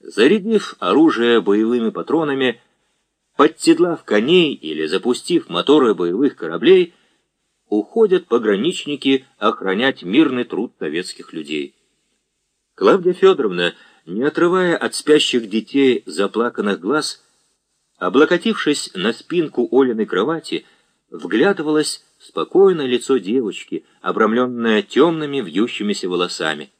Зарядив оружие боевыми патронами, подседлав коней или запустив моторы боевых кораблей, уходят пограничники охранять мирный труд советских людей. Клавдия Федоровна, не отрывая от спящих детей заплаканных глаз, облокотившись на спинку Олиной кровати, вглядывалась в спокойное лицо девочки, обрамленное темными вьющимися волосами.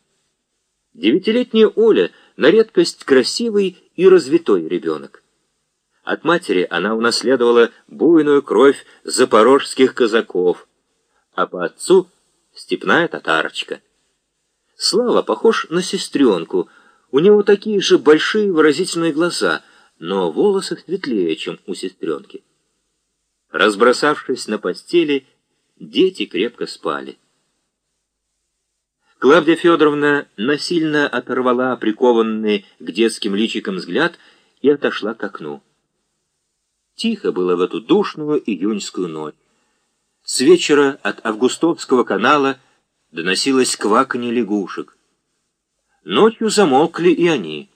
Девятилетняя Оля на редкость красивый и развитой ребенок. От матери она унаследовала буйную кровь запорожских казаков, а по отцу — степная татарочка. Слава похож на сестренку, у него такие же большие выразительные глаза, но волосы светлее, чем у сестренки. Разбросавшись на постели, дети крепко спали. Клавдия Федоровна насильно оторвала прикованный к детским личикам взгляд и отошла к окну. Тихо было в эту душную июньскую ночь. С вечера от Августовского канала доносилось кваканье лягушек. Ночью замолкли и они.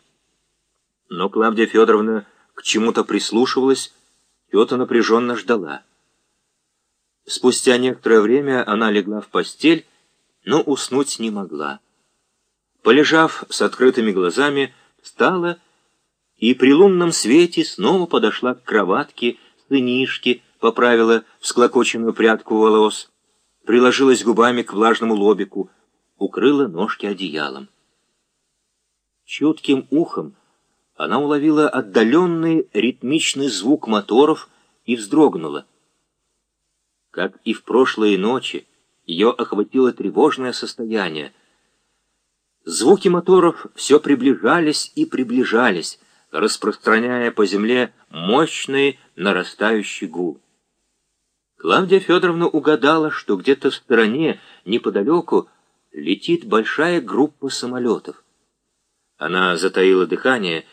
Но Клавдия Федоровна к чему-то прислушивалась, чего-то напряженно ждала. Спустя некоторое время она легла в постель, но уснуть не могла. Полежав с открытыми глазами, встала и при лунном свете снова подошла к кроватке сынишки, поправила всклокоченную прядку волос, приложилась губами к влажному лобику, укрыла ножки одеялом. Чутким ухом она уловила отдаленный ритмичный звук моторов и вздрогнула. Как и в прошлые ночи, ее охватило тревожное состояние. Звуки моторов все приближались и приближались, распространяя по земле мощный нарастающий гул. Клавдия Федоровна угадала, что где-то в стороне, неподалеку, летит большая группа самолетов. Она затаила дыхание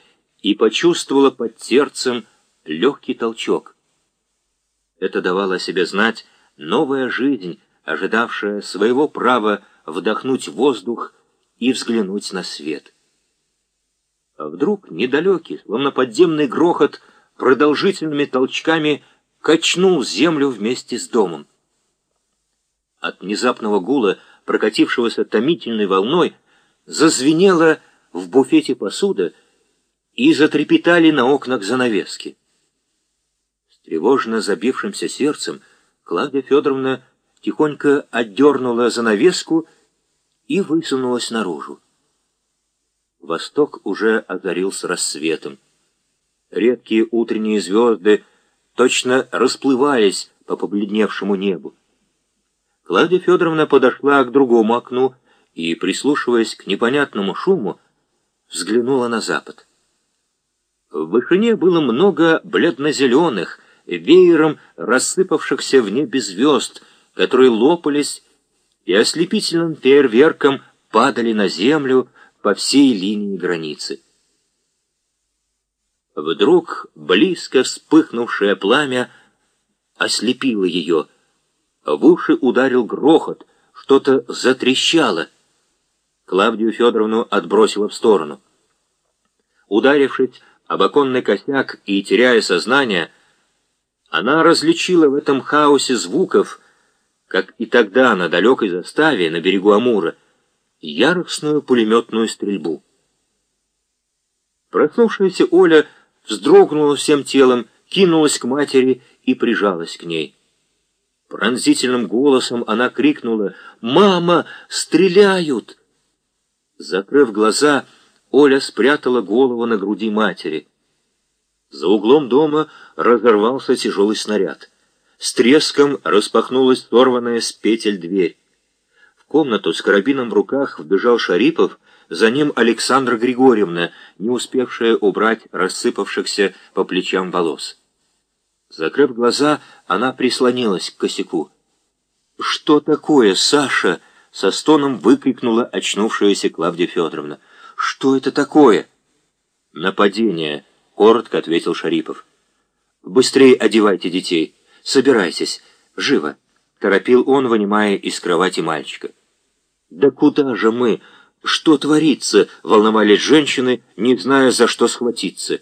и почувствовала под сердцем легкий толчок. Это давало о себе знать новая жизнь, ожидавшая своего права вдохнуть воздух и взглянуть на свет. А вдруг недалекий, словно подземный грохот, продолжительными толчками качнул землю вместе с домом. От внезапного гула, прокатившегося томительной волной, зазвенела в буфете посуда и затрепетали на окнах занавески. С тревожно забившимся сердцем Клавдия Федоровна тихонько отдернула занавеску и высунулась наружу. Восток уже озарился рассветом. Редкие утренние звезды точно расплываясь по побледневшему небу. Клавдия Федоровна подошла к другому окну и, прислушиваясь к непонятному шуму, взглянула на запад. В вышине было много бледно-зеленых, веером рассыпавшихся в небе звезд, которые лопались и ослепительным фейерверком падали на землю по всей линии границы. Вдруг близко вспыхнувшее пламя ослепило ее. В уши ударил грохот, что-то затрещало. Клавдию Федоровну отбросило в сторону. Ударившись об оконный косяк и теряя сознание, она различила в этом хаосе звуков, как и тогда на далекой заставе на берегу Амура, яростную пулеметную стрельбу. Проснувшаяся Оля вздрогнула всем телом, кинулась к матери и прижалась к ней. Пронзительным голосом она крикнула «Мама, стреляют!» Закрыв глаза, Оля спрятала голову на груди матери. За углом дома разорвался тяжелый снаряд. С треском распахнулась сорванная с петель дверь. В комнату с карабином в руках вбежал Шарипов, за ним Александра Григорьевна, не успевшая убрать рассыпавшихся по плечам волос. Закрыв глаза, она прислонилась к косяку. «Что такое, Саша?» — со стоном выкрикнула очнувшаяся Клавдия Федоровна. «Что это такое?» «Нападение», — коротко ответил Шарипов. «Быстрее одевайте детей. Собирайтесь. Живо!» — торопил он, вынимая из кровати мальчика. «Да куда же мы?» Что творится? Волновались женщины, не зная, за что схватиться.